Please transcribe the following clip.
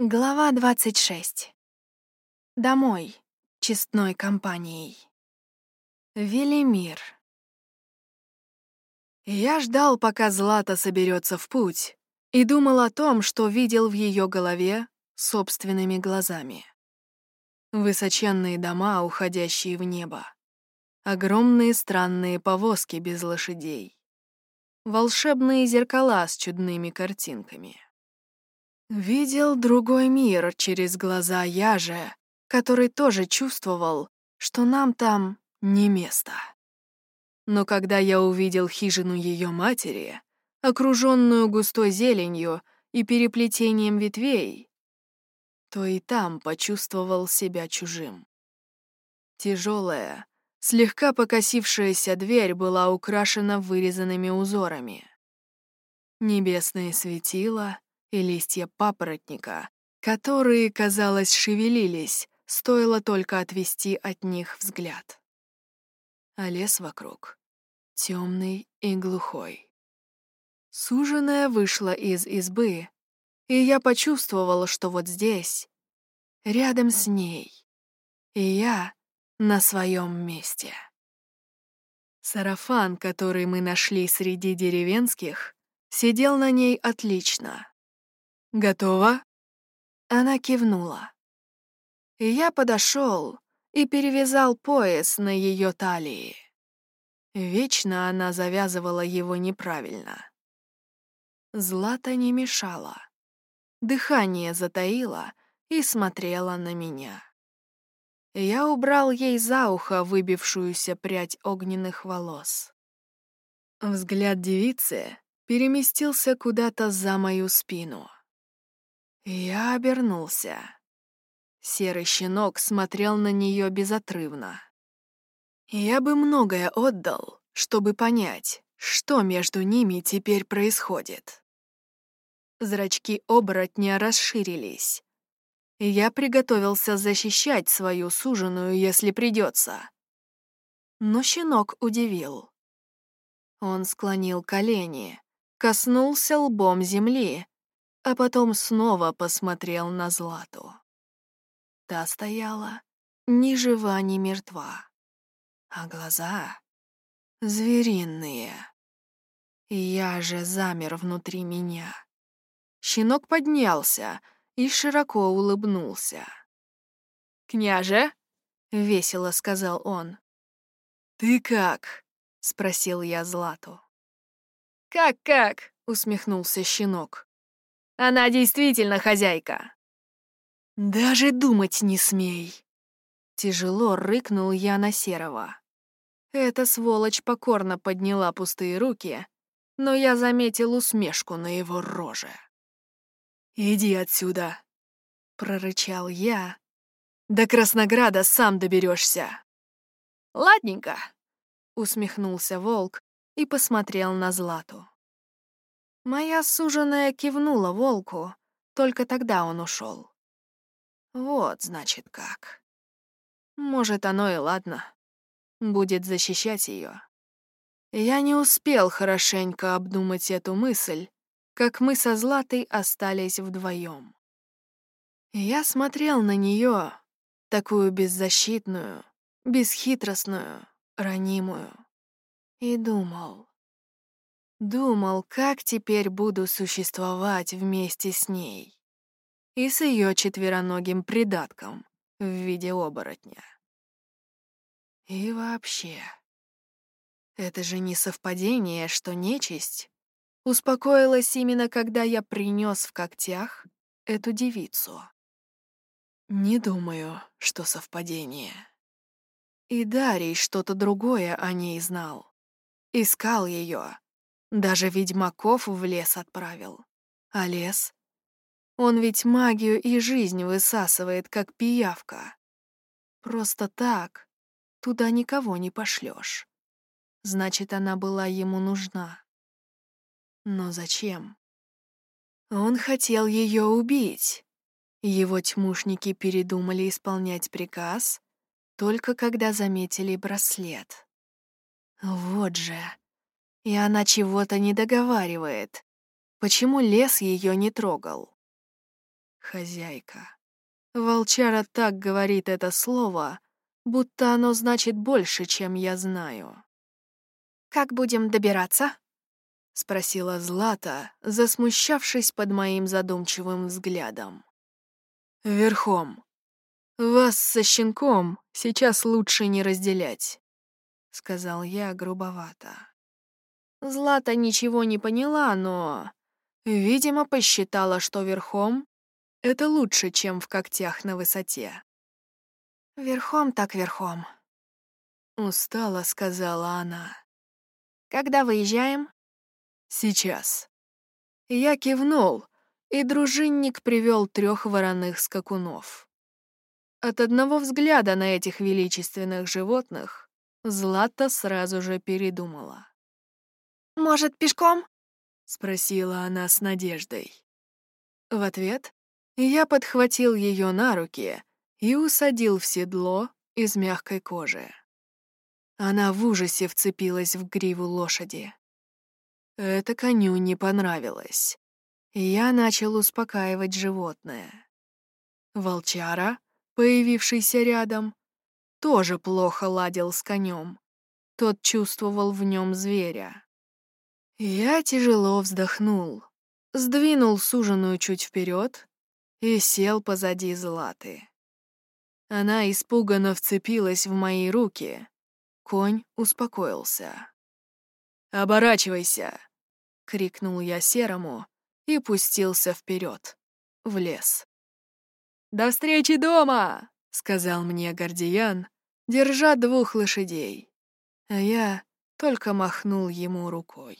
Глава 26. Домой. Честной компанией. Велимир. Я ждал, пока Злата соберется в путь, и думал о том, что видел в ее голове собственными глазами. Высоченные дома, уходящие в небо. Огромные странные повозки без лошадей. Волшебные зеркала с чудными картинками. Видел другой мир через глаза я же, который тоже чувствовал, что нам там не место. Но когда я увидел хижину ее матери, окруженную густой зеленью и переплетением ветвей, то и там почувствовал себя чужим. Тяжелая, слегка покосившаяся дверь была украшена вырезанными узорами. Небесное светило — и листья папоротника, которые, казалось, шевелились, стоило только отвести от них взгляд. А лес вокруг темный и глухой. Суженая вышла из избы, и я почувствовала, что вот здесь, рядом с ней, и я на своем месте. Сарафан, который мы нашли среди деревенских, сидел на ней отлично. «Готова?» Она кивнула. я подошел и перевязал пояс на ее талии. Вечно она завязывала его неправильно. Злата не мешала. Дыхание затаило и смотрела на меня. Я убрал ей за ухо выбившуюся прядь огненных волос. Взгляд девицы переместился куда-то за мою спину. Я обернулся. Серый щенок смотрел на нее безотрывно. Я бы многое отдал, чтобы понять, что между ними теперь происходит. Зрачки оборотня расширились. Я приготовился защищать свою суженую, если придется. Но щенок удивил. Он склонил колени, коснулся лбом земли а потом снова посмотрел на Злату. Та стояла ни жива, ни мертва, а глаза звериные. Я же замер внутри меня. Щенок поднялся и широко улыбнулся. «Княже?» — весело сказал он. «Ты как?» — спросил я Злату. «Как-как?» — усмехнулся щенок. Она действительно хозяйка. Даже думать не смей. Тяжело рыкнул я на Серого. Эта сволочь покорно подняла пустые руки, но я заметил усмешку на его роже. «Иди отсюда!» — прорычал я. «До Краснограда сам доберешься. «Ладненько!» — усмехнулся волк и посмотрел на Злату. Моя суженая кивнула волку, только тогда он ушел. Вот, значит, как. Может, оно и ладно. Будет защищать ее. Я не успел хорошенько обдумать эту мысль, как мы со Златой остались вдвоем. Я смотрел на нее, такую беззащитную, бесхитростную, ранимую, и думал, Думал, как теперь буду существовать вместе с ней. И с ее четвероногим придатком в виде оборотня. И вообще, это же не совпадение, что нечисть успокоилась именно когда я принес в когтях эту девицу. Не думаю, что совпадение. И Дарий что-то другое о ней знал. Искал ее, даже ведьмаков в лес отправил. А лес? Он ведь магию и жизнь высасывает, как пиявка. Просто так туда никого не пошлешь. Значит, она была ему нужна. Но зачем? Он хотел ее убить. Его тьмушники передумали исполнять приказ, только когда заметили браслет. Вот же. И она чего-то не договаривает. Почему лес ее не трогал? Хозяйка. Волчара так говорит это слово, будто оно значит больше, чем я знаю. «Как будем добираться?» — спросила Злата, засмущавшись под моим задумчивым взглядом. «Верхом. Вас со щенком сейчас лучше не разделять», — сказал я грубовато. Злата ничего не поняла, но, видимо, посчитала, что верхом — это лучше, чем в когтях на высоте. «Верхом так верхом», — устало сказала она. «Когда выезжаем?» «Сейчас». Я кивнул, и дружинник привел трех вороных скакунов. От одного взгляда на этих величественных животных Злата сразу же передумала. «Может, пешком?» — спросила она с надеждой. В ответ я подхватил ее на руки и усадил в седло из мягкой кожи. Она в ужасе вцепилась в гриву лошади. Это коню не понравилось. Я начал успокаивать животное. Волчара, появившийся рядом, тоже плохо ладил с конем. Тот чувствовал в нем зверя. Я тяжело вздохнул, сдвинул суженую чуть вперед и сел позади Златы. Она испуганно вцепилась в мои руки. Конь успокоился. «Оборачивайся!» — крикнул я Серому и пустился вперед, в лес. «До встречи дома!» — сказал мне Гордиян, держа двух лошадей. А я только махнул ему рукой.